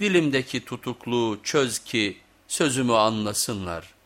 dilimdeki tutukluğu çöz ki sözümü anlasınlar.''